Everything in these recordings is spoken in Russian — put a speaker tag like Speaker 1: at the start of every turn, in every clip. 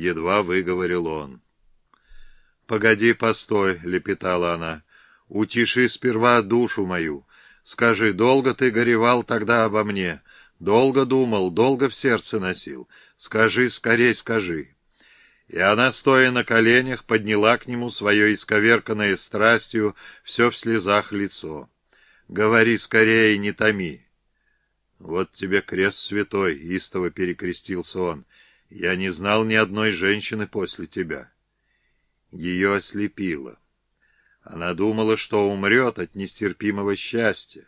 Speaker 1: едва выговорил он. «Погоди, постой», — лепетала она, — «утиши сперва душу мою. Скажи, долго ты горевал тогда обо мне? Долго думал, долго в сердце носил? Скажи, скорей скажи». И она, стоя на коленях, подняла к нему свое исковерканное страстью, все в слезах лицо. «Говори скорее, не томи». «Вот тебе крест святой», — истово перекрестился он. «Я не знал ни одной женщины после тебя». Ее ослепило. Она думала, что умрет от нестерпимого счастья.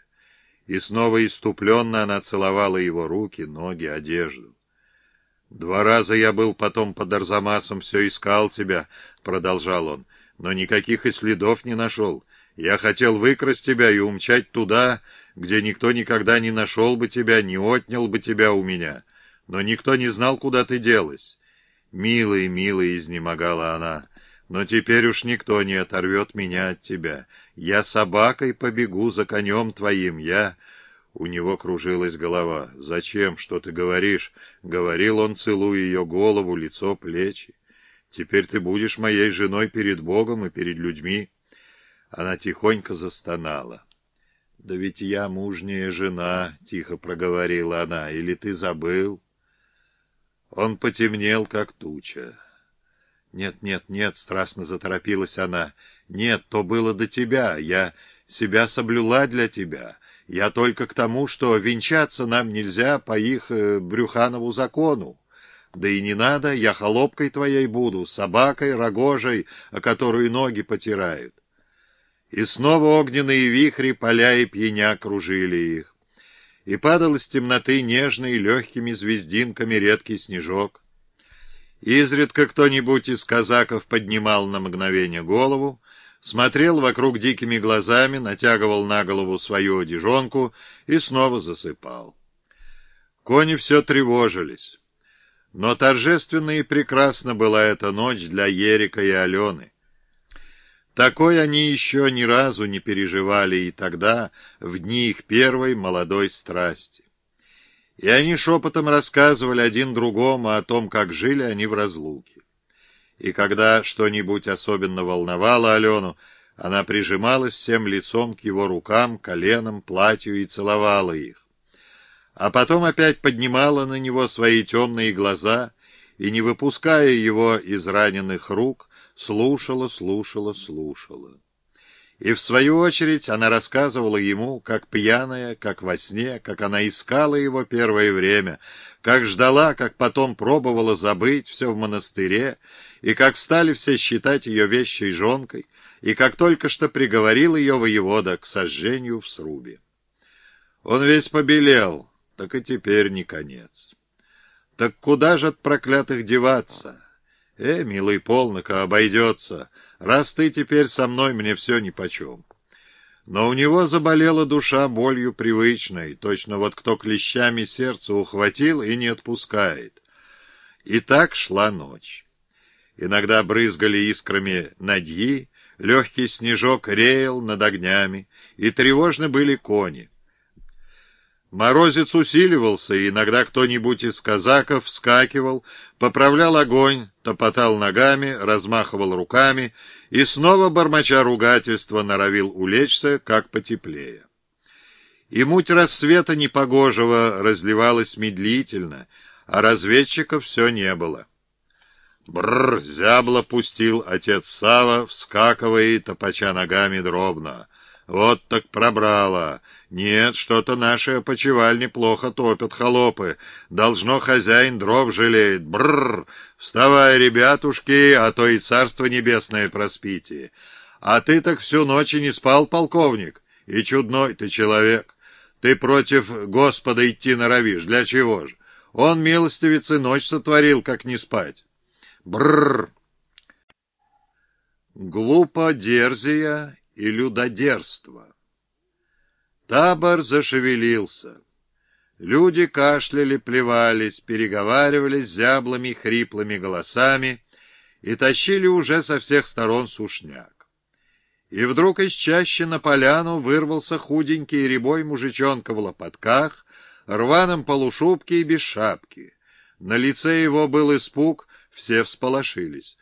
Speaker 1: И снова иступленно она целовала его руки, ноги, одежду. «Два раза я был потом под Арзамасом, все искал тебя», — продолжал он, — «но никаких и следов не нашел. Я хотел выкрасть тебя и умчать туда, где никто никогда не нашел бы тебя, не отнял бы тебя у меня. Но никто не знал, куда ты делась». «Милый, милый», — изнемогала она, — «но теперь уж никто не оторвет меня от тебя. Я собакой побегу за конем твоим, я...» У него кружилась голова. «Зачем? Что ты говоришь?» — говорил он, целуя ее голову, лицо, плечи. «Теперь ты будешь моей женой перед Богом и перед людьми». Она тихонько застонала. «Да ведь я мужняя жена», — тихо проговорила она, — «или ты забыл?» Он потемнел, как туча. «Нет, нет, нет», — страстно заторопилась она, — «нет, то было до тебя, я себя соблюла для тебя». Я только к тому, что венчаться нам нельзя по их э, Брюханову закону. Да и не надо, я холопкой твоей буду, собакой, рогожей, о которую ноги потирают. И снова огненные вихри, поля и пьяня кружили их. И падал из темноты нежный легкими звездинками редкий снежок. Изредка кто-нибудь из казаков поднимал на мгновение голову, смотрел вокруг дикими глазами, натягивал на голову свою одежонку и снова засыпал. Кони все тревожились. Но торжественно и прекрасна была эта ночь для Ерика и Алены. Такой они еще ни разу не переживали и тогда, в дни их первой молодой страсти. И они шепотом рассказывали один другому о том, как жили они в разлуке и когда что-нибудь особенно волновало Алену, она прижималась всем лицом к его рукам, коленам, платью и целовала их. А потом опять поднимала на него свои темные глаза и, не выпуская его из раненых рук, слушала, слушала, слушала. И в свою очередь она рассказывала ему, как пьяная, как во сне, как она искала его первое время, как ждала, как потом пробовала забыть все в монастыре, и как стали все считать ее вещей жонкой, и как только что приговорил ее воевода к сожжению в срубе. Он весь побелел, так и теперь не конец. Так куда же от проклятых деваться? Э, милый полнока, обойдется, раз ты теперь со мной, мне все нипочем. Но у него заболела душа болью привычной, точно вот кто клещами сердце ухватил и не отпускает. И так шла ночь. Иногда брызгали искрами надьи, легкий снежок реял над огнями, и тревожны были кони. Морозец усиливался, и иногда кто-нибудь из казаков вскакивал, поправлял огонь, топотал ногами, размахивал руками и снова, бормоча ругательства, норовил улечься, как потеплее. И муть рассвета непогожего разливалась медлительно, а разведчиков все не было. Бррр, зябло пустил отец Сава, вскакивая и топача ногами дробно. Вот так пробрало. Нет, что-то наши опочивальни плохо топят холопы. Должно хозяин дров жалеет. Бррр, вставай, ребятушки, а то и царство небесное проспите. А ты так всю ночь и не спал, полковник? И чудной ты человек. Ты против Господа идти норовишь. Для чего же? Он милостивец и ночь сотворил, как не спать. Бррр! Глупо дерзия и людодерство. Табор зашевелился. Люди кашляли, плевались, переговаривались зяблыми хриплыми голосами и тащили уже со всех сторон сушняк. И вдруг из чащи на поляну вырвался худенький рябой мужичонка в лопатках, рваном полушубке и без шапки. На лице его был испуг, Все всполошились.